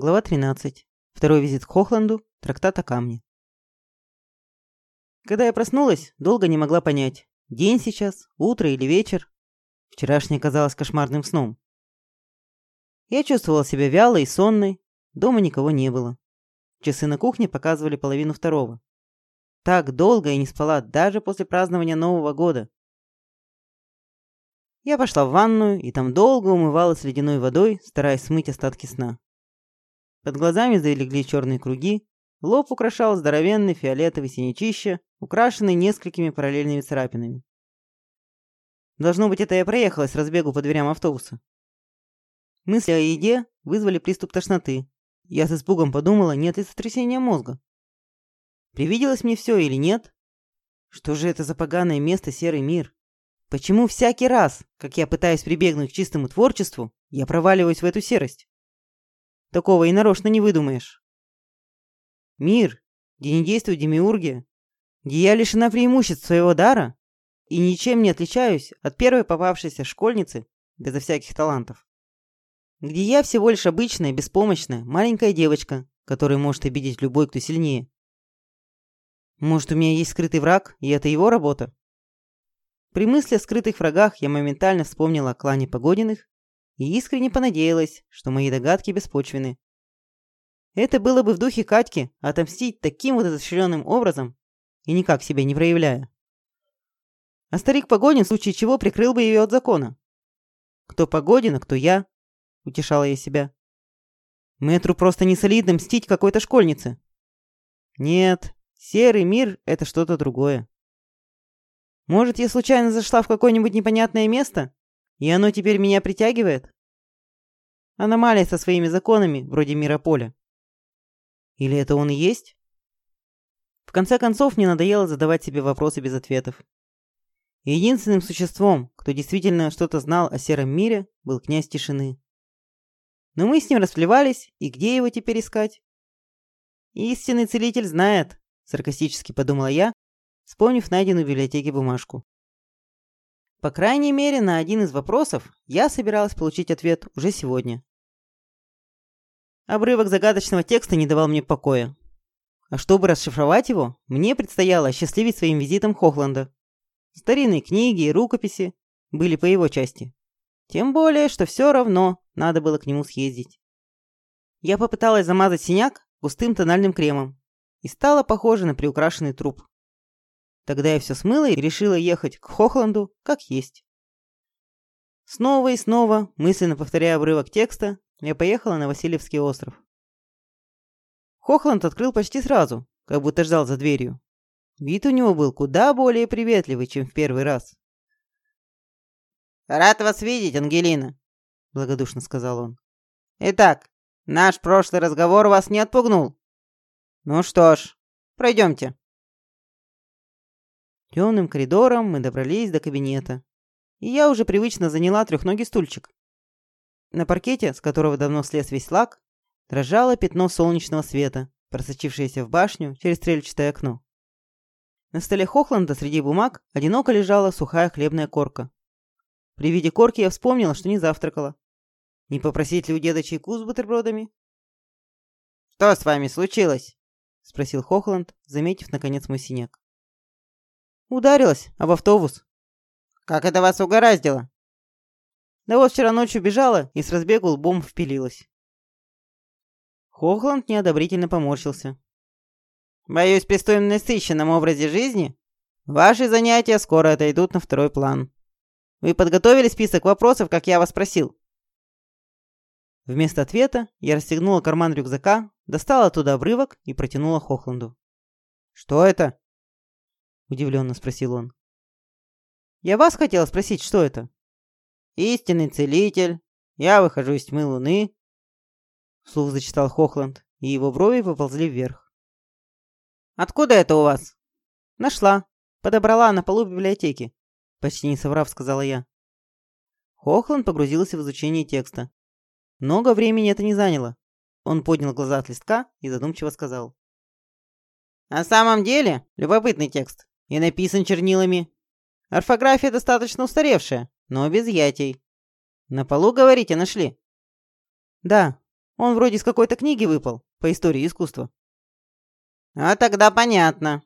Глава 13. Второй визит к Хохланду. Трактат о камне. Когда я проснулась, долго не могла понять, день сейчас, утро или вечер. Вчерашнее казалось кошмарным сном. Я чувствовала себя вялой и сонной, дома никого не было. Часы на кухне показывали половину второго. Так долго я не спала даже после празднования Нового года. Я пошла в ванную и там долго умывалась ледяной водой, стараясь смыть остатки сна. Под глазами залегли черные круги, лоб украшал здоровенный фиолетовый синячище, украшенный несколькими параллельными царапинами. Должно быть, это я проехалась разбегу по дверям автобуса. Мысли о еде вызвали приступ тошноты. Я с испугом подумала, нет ли сотрясения мозга. Привиделось мне все или нет? Что же это за поганое место серый мир? Почему всякий раз, как я пытаюсь прибегнуть к чистому творчеству, я проваливаюсь в эту серость? Такого и нарочно не выдумаешь. Мир, где не действует демиургия, где я лишена преимуществ своего дара и ничем не отличаюсь от первой попавшейся школьницы безо всяких талантов. Где я всего лишь обычная, беспомощная, маленькая девочка, которая может обидеть любой, кто сильнее. Может, у меня есть скрытый враг, и это его работа? При мысли о скрытых врагах я моментально вспомнила о клане Погодиных и искренне понадеялась, что мои догадки беспочвены. Это было бы в духе Катьки отомстить таким вот изощренным образом и никак себя не проявляя. А старик Погодин в случае чего прикрыл бы ее от закона. Кто Погодин, а кто я, утешала я себя. Мэтру просто не солидно мстить какой-то школьнице. Нет, серый мир — это что-то другое. Может, я случайно зашла в какое-нибудь непонятное место, и оно теперь меня притягивает? Аномалия со своими законами, вроде мира. Или это он и есть? В конце концов, мне надоело задавать себе вопросы без ответов. единственным существом, кто действительно что-то знал о сером мире, был князь тишины. Но мы с ним расплевались, и где его теперь искать? Истинный целитель знает, саркастически подумала я, вспомнив найденную в библиотеке бумажку. По крайней мере, на один из вопросов я собиралась получить ответ уже сегодня. Обрывок загадочного текста не давал мне покоя. А чтобы расшифровать его, мне предстояло осчастливить своим визитом Хохланда. Старинные книги и рукописи были по его части. Тем более, что все равно надо было к нему съездить. Я попыталась замазать синяк густым тональным кремом и стала похожа на приукрашенный труп. Тогда я все смыла и решила ехать к Хохланду как есть. Снова и снова, мысленно повторяя обрывок текста, я поехала на Васильевский остров. Хохланд открыл почти сразу, как будто ждал за дверью. Вид у него был куда более приветливый, чем в первый раз. «Рад вас видеть, Ангелина», — благодушно сказал он. «Итак, наш прошлый разговор вас не отпугнул. Ну что ж, пройдемте». Темным коридором мы добрались до кабинета. И я уже привычно заняла трехногий стульчик. На паркете, с которого давно слез весь лак, дрожало пятно солнечного света, просочившееся в башню через стрельчатое окно. На столе Хохланда среди бумаг одиноко лежала сухая хлебная корка. При виде корки я вспомнила, что не завтракала. Не попросить ли у деда чайку с бутербродами? «Что с вами случилось?» — спросил Хохланд, заметив, наконец, мой синяк. Ударилась об автобус. Как это вас угораздило? Да вот вчера ночью бежала и с разбегу лбом впилилась. Хохланд неодобрительно поморщился. Боюсь, при столь насыщенном образе жизни ваши занятия скоро отойдут на второй план. Вы подготовили список вопросов, как я вас просил? Вместо ответа я расстегнула карман рюкзака, достала оттуда обрывок и протянула Хохланду. «Что это?» Удивленно спросил он. Я вас хотела спросить, что это? Истинный целитель. Я выхожу из тьмы луны. Слух зачитал Хохланд, и его брови поползли вверх. Откуда это у вас? Нашла. Подобрала на полу библиотеки. Почти не соврав, сказала я. Хохланд погрузился в изучение текста. Много времени это не заняло. Он поднял глаза от листка и задумчиво сказал. На самом деле, любопытный текст и написан чернилами. Орфография достаточно устаревшая, но без ятей. На полу, говорите, нашли? Да, Он вроде с какой-то книги выпал по истории искусства. А тогда понятно.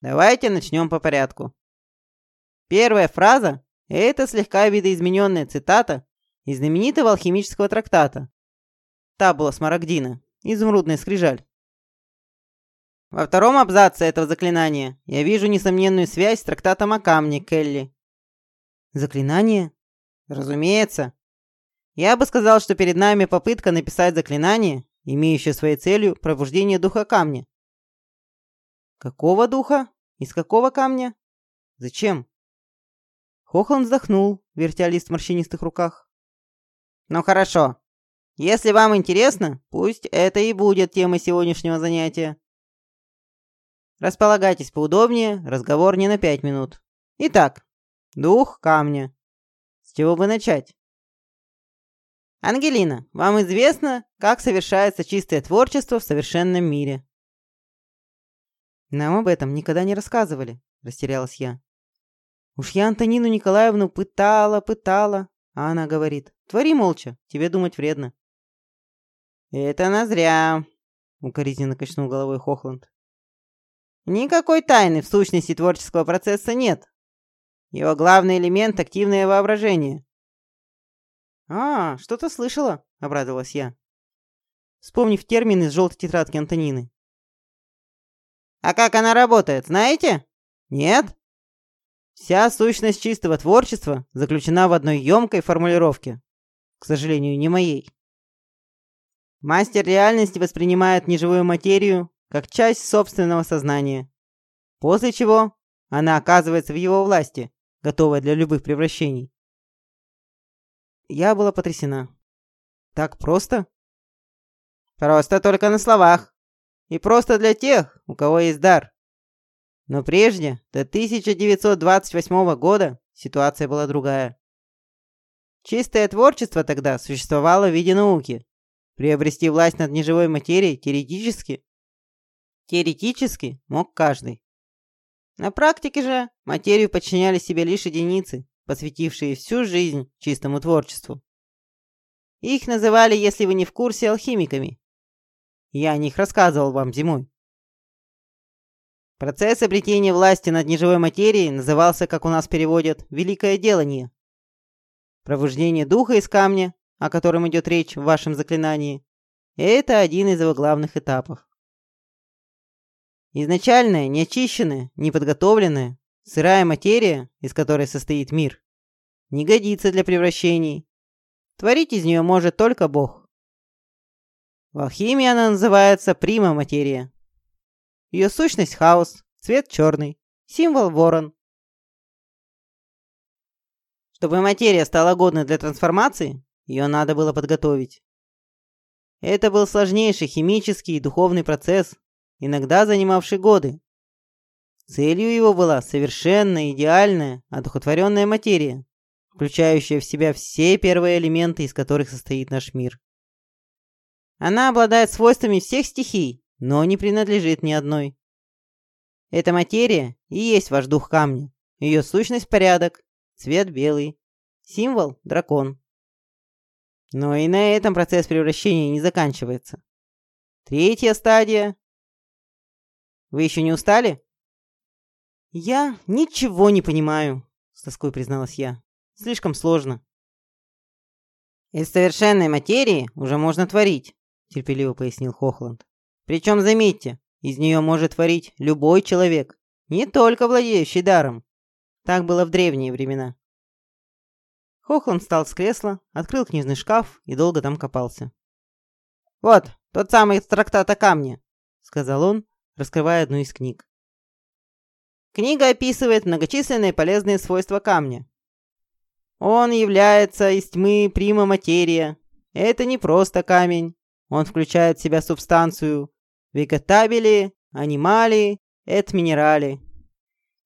Давайте начнем по порядку. Первая фраза – это слегка видоизмененная цитата из знаменитого алхимического трактата Табула Смарагдина, изумрудная скрижаль. Во втором абзаце этого заклинания я вижу несомненную связь с трактатом о камне Келли. Заклинание? Разумеется. Я бы сказал, что перед нами попытка написать заклинание, имеющее своей целью пробуждение духа камня. Какого духа? Из какого камня? Зачем? Хохланд вздохнул, вертя лист в морщинистых руках. Ну хорошо. Если вам интересно, пусть это и будет темой сегодняшнего занятия. Располагайтесь поудобнее, разговор не на пять минут. Итак, дух камня. С чего бы начать? Ангелина, вам известно, как совершается чистое творчество в совершенном мире? Нам об этом никогда не рассказывали, растерялась я. Уж я Антонину Николаевну пытала, пытала, а она говорит, твори молча, тебе думать вредно. Это назря, укоризненно качнул головой Хохланд. Никакой тайны в сущности творческого процесса нет. Его главный элемент — активное воображение. «А, что-то слышала», — обрадовалась я, вспомнив термин из желтой тетрадки Антонины. «А как она работает, знаете? Нет?» Вся сущность чистого творчества заключена в одной емкой формулировке. К сожалению, не моей. Мастер реальности воспринимает неживую материю как часть собственного сознания, после чего она оказывается в его власти, готовая для любых превращений. Я была потрясена. Так просто? Просто только на словах. И просто для тех, у кого есть дар. Но прежде, до 1928 года, ситуация была другая. Чистое творчество тогда существовало в виде науки. Приобрести власть над неживой материей теоретически теоретически мог каждый. На практике же материю подчиняли себе лишь единицы, посвятившие всю жизнь чистому творчеству. Их называли, если вы не в курсе, алхимиками. Я о них рассказывал вам зимой. Процесс обретения власти над неживой материей назывался, как у нас переводят, «великое делание». Пробуждение духа из камня, о котором идет речь в вашем заклинании, это один из его главных этапов. Изначальная, неочищенная, неподготовленная, Сырая материя, из которой состоит мир, не годится для превращений. Творить из нее может только Бог. В алхимии она называется прима материя. Ее сущность – хаос, цвет черный, символ ворон. Чтобы материя стала годной для трансформации, ее надо было подготовить. Это был сложнейший химический и духовный процесс, иногда занимавший годы. Целью его была совершенно идеальная, одухотворенная материя, включающая в себя все первые элементы, из которых состоит наш мир. Она обладает свойствами всех стихий, но не принадлежит ни одной. Эта материя и есть ваш дух камня. Ее сущность – порядок, цвет белый, символ – дракон. Но и на этом процесс превращения не заканчивается. Третья стадия. Вы еще не устали? «Я ничего не понимаю», — с тоской призналась я. «Слишком сложно». «Из совершенной материи уже можно творить», — терпеливо пояснил Хохланд. «Причем, заметьте, из нее может творить любой человек, не только владеющий даром. Так было в древние времена». Хохланд встал с кресла, открыл книжный шкаф и долго там копался. «Вот, тот самый трактат о камне», — сказал он, раскрывая одну из книг. Книга описывает многочисленные полезные свойства камня. Он является из тьмы прима материя. Это не просто камень. Он включает в себя субстанцию вегетабили, анимали, эт минерали.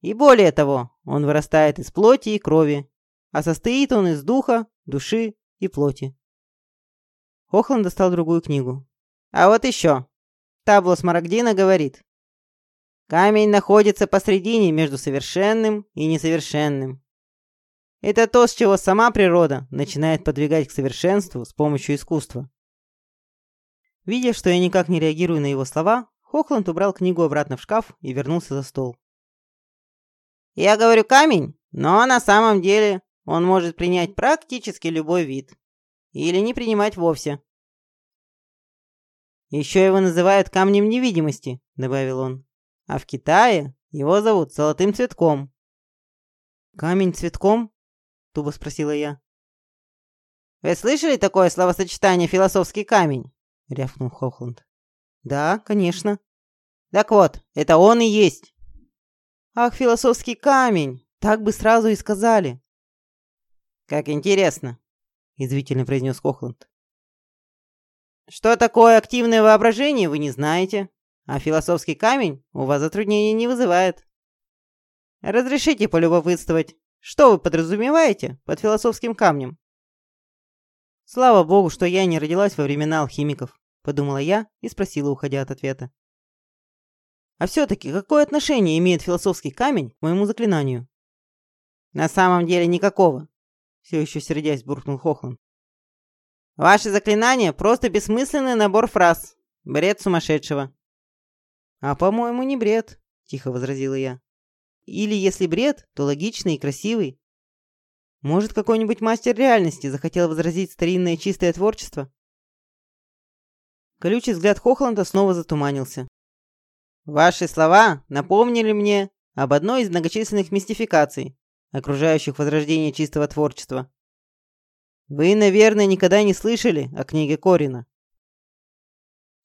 И более того, он вырастает из плоти и крови, а состоит он из духа, души и плоти. Хохланд достал другую книгу. А вот еще. Табло Смарагдина говорит, Камень находится посредине между совершенным и несовершенным. Это то, с чего сама природа начинает подвигать к совершенству с помощью искусства. Видя, что я никак не реагирую на его слова, Хохланд убрал книгу обратно в шкаф и вернулся за стол. «Я говорю камень, но на самом деле он может принять практически любой вид. Или не принимать вовсе». «Еще его называют камнем невидимости», — добавил он. «А в Китае его зовут золотым цветком». «Камень цветком?» — тупо спросила я. «Вы слышали такое словосочетание «философский камень»?» — рявкнул Хохланд. «Да, конечно». «Так вот, это он и есть». «Ах, философский камень! Так бы сразу и сказали». «Как интересно», — извительно произнес Хохланд. «Что такое активное воображение, вы не знаете, а философский камень у вас затруднений не вызывает. Разрешите полюбопытствовать, что вы подразумеваете под философским камнем?» «Слава богу, что я не родилась во времена алхимиков», — подумала я и спросила, уходя от ответа. «А все-таки какое отношение имеет философский камень к моему заклинанию?» «На самом деле никакого», — все еще сердясь буркнул Хохланд. «Ваше заклинание — просто бессмысленный набор фраз. Бред сумасшедшего». «А, по-моему, не бред», — тихо возразила я. «Или если бред, то логичный и красивый. Может, какой-нибудь мастер реальности захотел возразить старинное чистое творчество? Колючий взгляд Хохланда снова затуманился. «Ваши слова напомнили мне об одной из многочисленных мистификаций, окружающих возрождение чистого творчества. Вы, наверное, никогда не слышали о книге Корина?»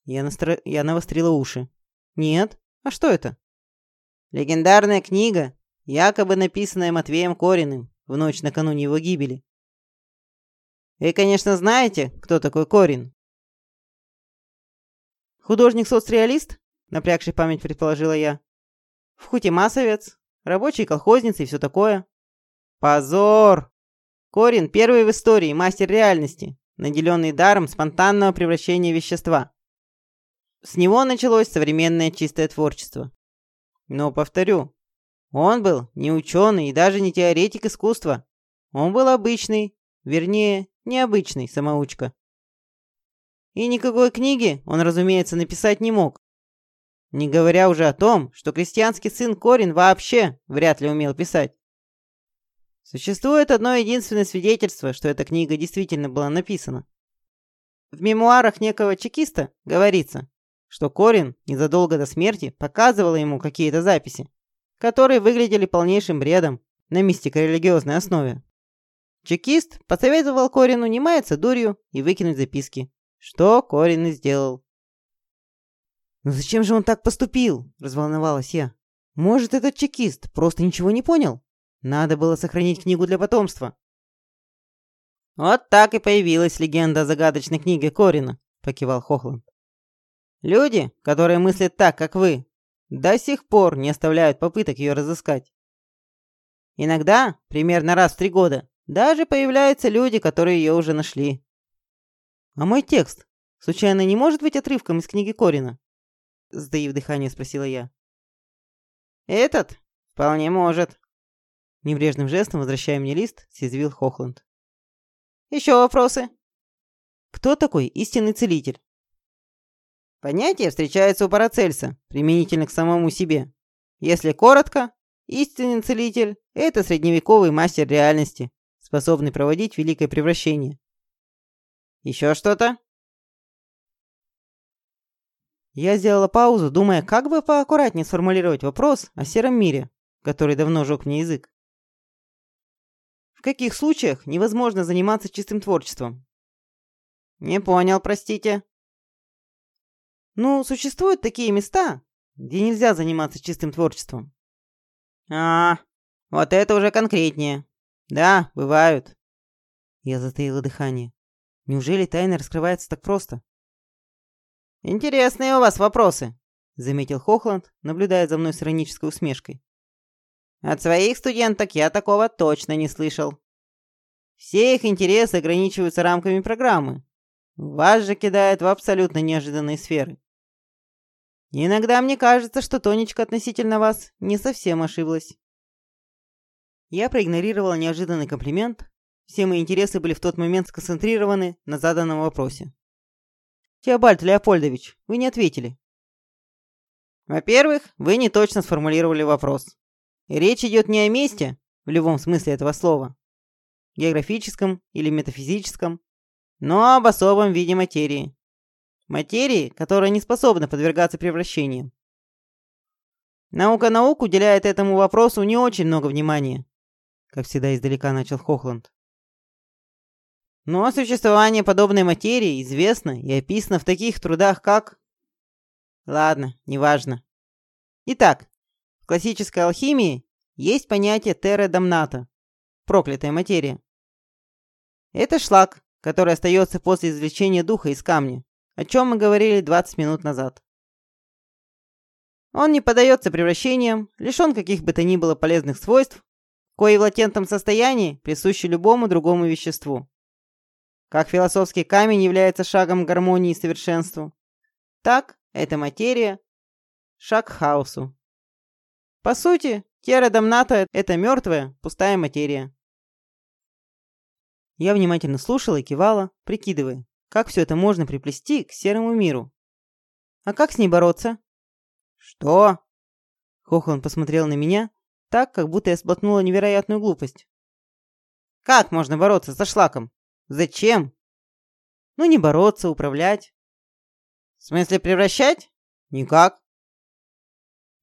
Я, настро... Я навострила уши. «Нет? А что это?» «Легендарная книга, якобы написанная Матвеем Кориным, в ночь накануне его гибели. Вы, конечно, знаете, кто такой Корин? Художник-соцреалист? Напрягший память предположила я. В хуте массовец, рабочий колхозница и все такое. Позор! Корин первый в истории мастер реальности, наделенный даром спонтанного превращения вещества. С него началось современное чистое творчество. Но, повторю, он был не ученый и даже не теоретик искусства. Он был обычный, вернее, необычный самоучка. И никакой книги он, разумеется, написать не мог. Не говоря уже о том, что крестьянский сын Корин вообще вряд ли умел писать. Существует одно единственное свидетельство, что эта книга действительно была написана. В мемуарах некого чекиста говорится, что Корин незадолго до смерти показывал ему какие-то записи которые выглядели полнейшим бредом на мистико-религиозной основе. Чекист посоветовал Корину не маяться дурью и выкинуть записки, что Корин и сделал. «Но зачем же он так поступил?» – разволновалась я. «Может, этот чекист просто ничего не понял? Надо было сохранить книгу для потомства». «Вот так и появилась легенда о загадочной книге Корина», – покивал Хохланд. «Люди, которые мыслят так, как вы, до сих пор не оставляют попыток ее разыскать. Иногда, примерно раз в три года, даже появляются люди, которые ее уже нашли. А мой текст, случайно, не может быть отрывком из книги Корина? Сдаив дыхание, спросила я. Этот? Вполне может. Небрежным жестом, возвращая мне лист, съязвил Хохланд. Еще вопросы? Кто такой истинный целитель? Понятие встречается у Парацельса, применительно к самому себе. Если коротко, истинный целитель – это средневековый мастер реальности, способный проводить великое превращение. Еще что-то? Я сделала паузу, думая, как бы поаккуратнее сформулировать вопрос о сером мире, который давно жег мне язык. Каких случаях невозможно заниматься чистым творчеством? Не понял, простите. Ну, существуют такие места, где нельзя заниматься чистым творчеством. А, вот это уже конкретнее. Да, бывают. Я затаила дыхание. Неужели тайна раскрывается так просто? Интересные у вас вопросы, заметил Хохланд, наблюдая за мной с иронической усмешкой. От своих студенток я такого точно не слышал. Все их интересы ограничиваются рамками программы. Вас же кидает в абсолютно неожиданные сферы. Иногда мне кажется, что Тонечка относительно вас не совсем ошиблась. Я проигнорировала неожиданный комплимент. Все мои интересы были в тот момент сконцентрированы на заданном вопросе. Теобальд Леопольдович, вы не ответили. Во-первых, вы не точно сформулировали вопрос. Речь идет не о месте, в любом смысле этого слова, географическом или метафизическом, но об особом виде материи. Материи, которая не способна подвергаться превращениям. Наука наук уделяет этому вопросу не очень много внимания. Как всегда издалека начал Хохланд. Но существование подобной материи известно и описано в таких трудах, как... Ладно, неважно. Итак, в классической алхимии есть понятие терра дамната, проклятая материя. Это шлак, который остается после извлечения духа из камня, о чем мы говорили 20 минут назад. Он не поддается превращениям, лишен каких бы то ни было полезных свойств, кои в латентном состоянии присущи любому другому веществу. Как философский камень является шагом гармонии и совершенству, так эта материя – шаг к хаосу. По сути, Тера Дамната – это мертвая, пустая материя. Я внимательно слушала и кивала, прикидывая, как все это можно приплести к серому миру. А как с ней бороться? «Что?» Хохланд посмотрел на меня, так, как будто я сблотнула невероятную глупость. «Как можно бороться со шлаком? Зачем?» «Ну, не бороться, управлять». «В смысле превращать?» «Никак».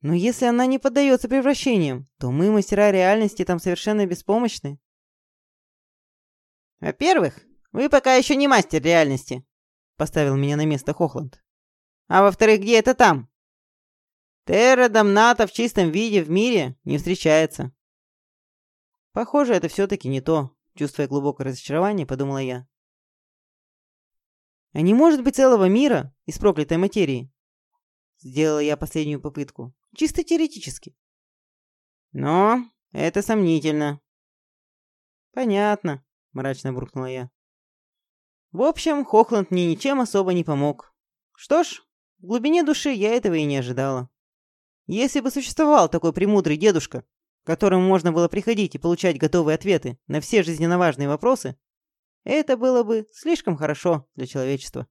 «Но если она не поддается превращениям, то мы, мастера реальности, там совершенно беспомощны». «Во-первых, вы пока еще не мастер реальности», — поставил меня на место Хохланд. «А во-вторых, где это там?» Терра Дамната в чистом виде в мире не встречается. Похоже, это все-таки не то, чувствуя глубокое разочарование, подумала я. А не может быть целого мира из проклятой материи? Сделала я последнюю попытку. Чисто теоретически. Но это сомнительно. Понятно, мрачно буркнула я. В общем, Хохланд мне ничем особо не помог. Что ж, в глубине души я этого и не ожидала. Если бы существовал такой премудрый дедушка, к которому можно было приходить и получать готовые ответы на все жизненно важные вопросы, это было бы слишком хорошо для человечества.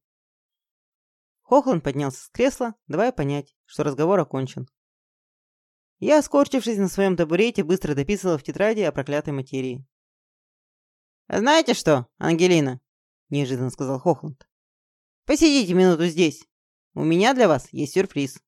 Хохланд поднялся с кресла, давая понять, что разговор окончен. Я, скорчившись на своем табурете, быстро дописывала в тетради о проклятой материи. «Знаете что, Ангелина?» – неожиданно сказал Хохланд. «Посидите минуту здесь. У меня для вас есть сюрприз».